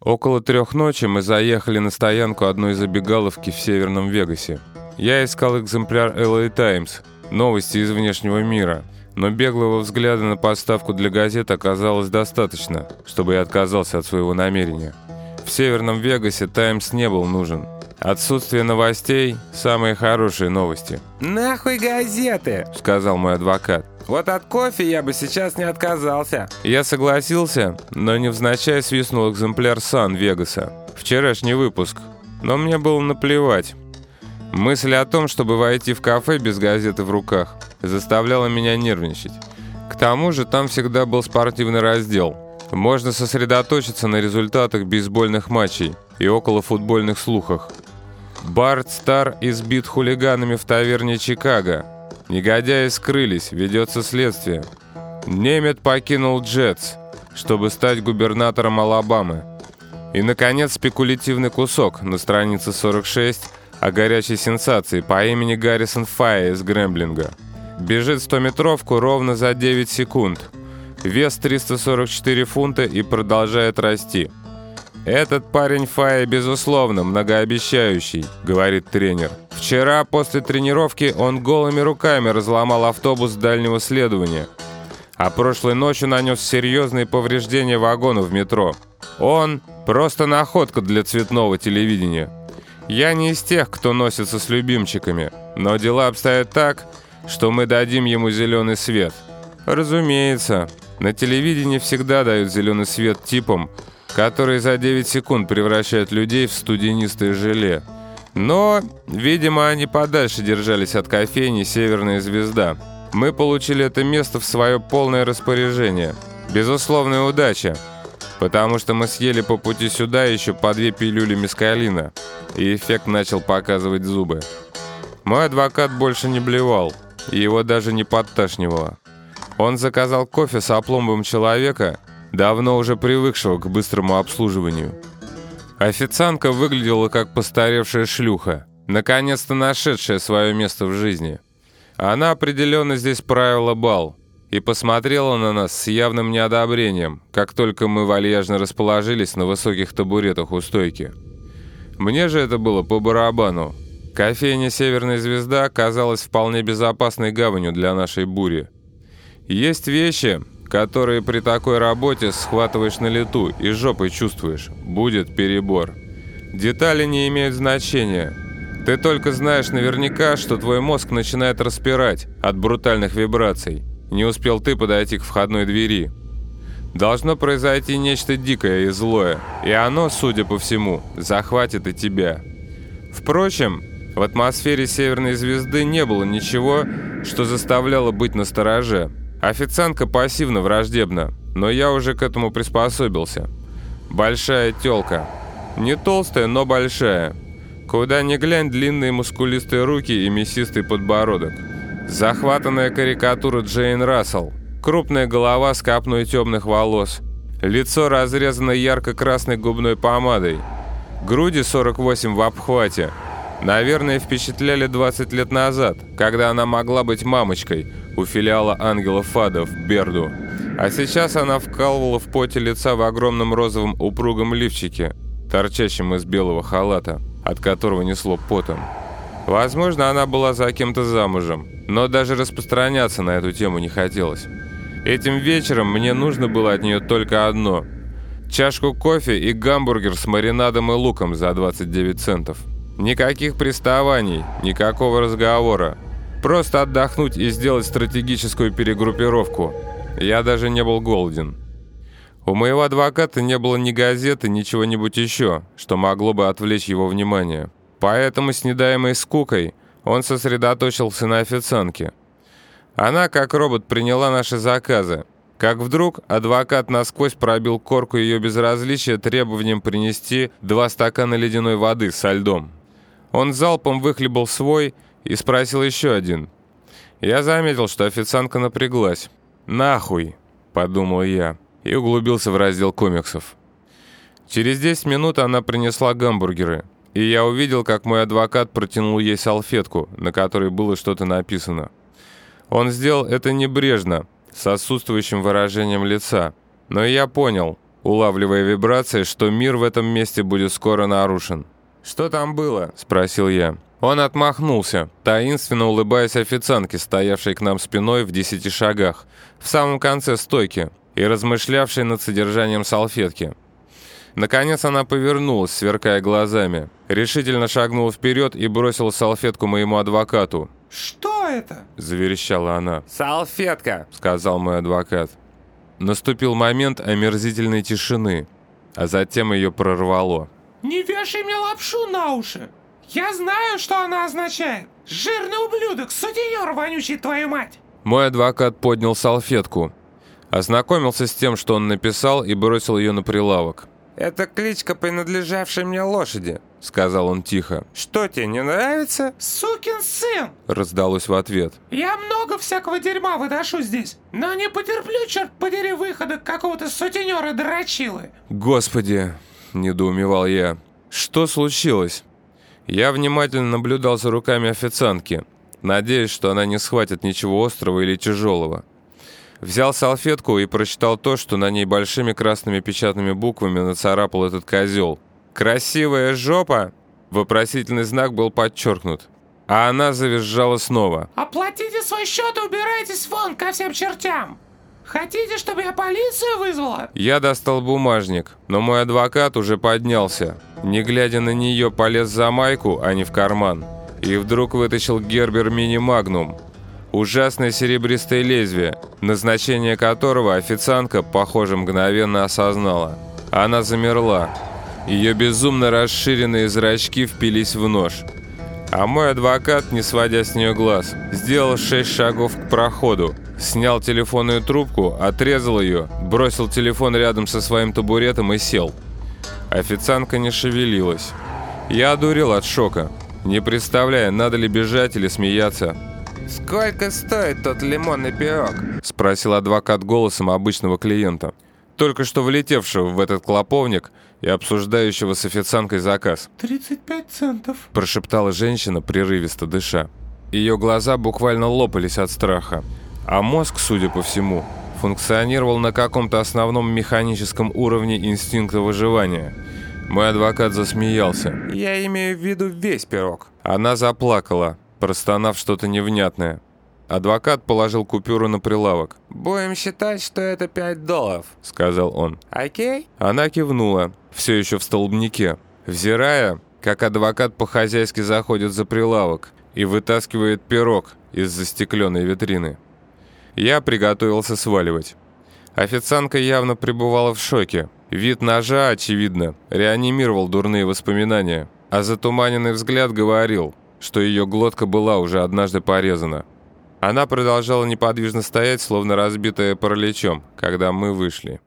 Около трех ночи мы заехали на стоянку одной забегаловки в Северном Вегасе. Я искал экземпляр LA Times, новости из внешнего мира, но беглого взгляда на подставку для газет оказалось достаточно, чтобы я отказался от своего намерения. В Северном Вегасе Times не был нужен. Отсутствие новостей – самые хорошие новости. «Нахуй газеты!» – сказал мой адвокат. «Вот от кофе я бы сейчас не отказался». Я согласился, но невзначай свистнул экземпляр Сан Вегаса. Вчерашний выпуск. Но мне было наплевать. Мысль о том, чтобы войти в кафе без газеты в руках, заставляла меня нервничать. К тому же там всегда был спортивный раздел. Можно сосредоточиться на результатах бейсбольных матчей и около футбольных слухах. Барт Стар избит хулиганами в таверне Чикаго. Негодяи скрылись, ведется следствие. Немет покинул Джетс, чтобы стать губернатором Алабамы. И, наконец, спекулятивный кусок на странице 46 о горячей сенсации по имени Гаррисон Фай из Грэмблинга. Бежит 100-метровку ровно за 9 секунд. Вес 344 фунта и продолжает расти. «Этот парень Фая, безусловно, многообещающий», — говорит тренер. «Вчера после тренировки он голыми руками разломал автобус дальнего следования, а прошлой ночью нанес серьезные повреждения вагону в метро. Он просто находка для цветного телевидения. Я не из тех, кто носится с любимчиками, но дела обстоят так, что мы дадим ему зеленый свет. Разумеется, на телевидении всегда дают зеленый свет типам, которые за 9 секунд превращают людей в студенистое желе. Но, видимо, они подальше держались от кофейни «Северная звезда». Мы получили это место в свое полное распоряжение. Безусловная удача, потому что мы съели по пути сюда еще по две пилюли мескалина, и эффект начал показывать зубы. Мой адвокат больше не блевал, и его даже не подташнивало. Он заказал кофе с опломбом человека, давно уже привыкшего к быстрому обслуживанию. Официантка выглядела как постаревшая шлюха, наконец-то нашедшая свое место в жизни. Она определенно здесь правила бал и посмотрела на нас с явным неодобрением, как только мы вальяжно расположились на высоких табуретах у стойки. Мне же это было по барабану. Кофейня «Северная звезда» казалась вполне безопасной гаванью для нашей бури. Есть вещи, которые при такой работе схватываешь на лету и жопой чувствуешь. Будет перебор. Детали не имеют значения. Ты только знаешь наверняка, что твой мозг начинает распирать от брутальных вибраций. Не успел ты подойти к входной двери. Должно произойти нечто дикое и злое, и оно, судя по всему, захватит и тебя. Впрочем, в атмосфере Северной Звезды не было ничего, что заставляло быть настороже. Официантка пассивно враждебна, но я уже к этому приспособился. Большая тёлка. Не толстая, но большая. Куда ни глянь, длинные мускулистые руки и мясистый подбородок. Захватанная карикатура Джейн Рассел. Крупная голова с капной темных волос. Лицо разрезано ярко-красной губной помадой. Груди 48 в обхвате. Наверное, впечатляли 20 лет назад, когда она могла быть мамочкой у филиала Ангела Фада в Берду. А сейчас она вкалывала в поте лица в огромном розовом упругом лифчике, торчащем из белого халата, от которого несло потом. Возможно, она была за кем-то замужем, но даже распространяться на эту тему не хотелось. Этим вечером мне нужно было от нее только одно – чашку кофе и гамбургер с маринадом и луком за 29 центов. Никаких приставаний, никакого разговора. Просто отдохнуть и сделать стратегическую перегруппировку. Я даже не был голоден. У моего адвоката не было ни газеты, ни чего-нибудь еще, что могло бы отвлечь его внимание. Поэтому, с недаемой скукой, он сосредоточился на официантке. Она, как робот, приняла наши заказы. Как вдруг адвокат насквозь пробил корку ее безразличия требованием принести два стакана ледяной воды со льдом. Он залпом выхлебал свой и спросил еще один. Я заметил, что официантка напряглась. «Нахуй!» – подумал я и углубился в раздел комиксов. Через 10 минут она принесла гамбургеры, и я увидел, как мой адвокат протянул ей салфетку, на которой было что-то написано. Он сделал это небрежно, с отсутствующим выражением лица, но я понял, улавливая вибрации, что мир в этом месте будет скоро нарушен. «Что там было?» – спросил я. Он отмахнулся, таинственно улыбаясь официантке, стоявшей к нам спиной в десяти шагах, в самом конце стойки, и размышлявшей над содержанием салфетки. Наконец она повернулась, сверкая глазами, решительно шагнула вперед и бросила салфетку моему адвокату. «Что это?» – заверещала она. «Салфетка!» – сказал мой адвокат. Наступил момент омерзительной тишины, а затем ее прорвало. «Не вешай мне лапшу на уши! Я знаю, что она означает! Жирный ублюдок, сутенер вонючий, твою мать!» Мой адвокат поднял салфетку, ознакомился с тем, что он написал, и бросил ее на прилавок. «Это кличка принадлежавшей мне лошади», — сказал он тихо. «Что тебе не нравится?» «Сукин сын!» — раздалось в ответ. «Я много всякого дерьма выношу здесь, но не потерплю, черт подери, выхода какого-то сутенера дрочилы!» «Господи!» — недоумевал я. «Что случилось?» Я внимательно наблюдал за руками официантки, надеясь, что она не схватит ничего острого или тяжелого. Взял салфетку и прочитал то, что на ней большими красными печатными буквами нацарапал этот козел. «Красивая жопа!» Вопросительный знак был подчеркнут. А она завизжала снова. «Оплатите свой счет и убирайтесь вон ко всем чертям!» Хотите, чтобы я полицию вызвала?» Я достал бумажник, но мой адвокат уже поднялся. Не глядя на нее, полез за майку, а не в карман. И вдруг вытащил Гербер Мини-Магнум. Ужасное серебристое лезвие, назначение которого официантка, похоже, мгновенно осознала. Она замерла. Ее безумно расширенные зрачки впились в нож. А мой адвокат, не сводя с нее глаз, сделал шесть шагов к проходу, Снял телефонную трубку, отрезал ее, бросил телефон рядом со своим табуретом и сел. Официантка не шевелилась. Я одурел от шока, не представляя, надо ли бежать или смеяться. «Сколько стоит тот лимонный пирог?» – спросил адвокат голосом обычного клиента, только что влетевшего в этот клоповник и обсуждающего с официанткой заказ. «35 центов», – прошептала женщина, прерывисто дыша. Ее глаза буквально лопались от страха. А мозг, судя по всему, функционировал на каком-то основном механическом уровне инстинкта выживания. Мой адвокат засмеялся. «Я имею в виду весь пирог». Она заплакала, простонав что-то невнятное. Адвокат положил купюру на прилавок. «Будем считать, что это 5 долларов», — сказал он. «Окей?» Она кивнула, все еще в столбнике, взирая, как адвокат по-хозяйски заходит за прилавок и вытаскивает пирог из застекленной витрины. Я приготовился сваливать. Официантка явно пребывала в шоке. Вид ножа, очевидно, реанимировал дурные воспоминания, а затуманенный взгляд говорил, что ее глотка была уже однажды порезана. Она продолжала неподвижно стоять, словно разбитая параличом, когда мы вышли.